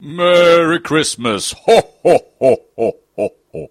Merry Christmas! Ho, ho, ho, ho,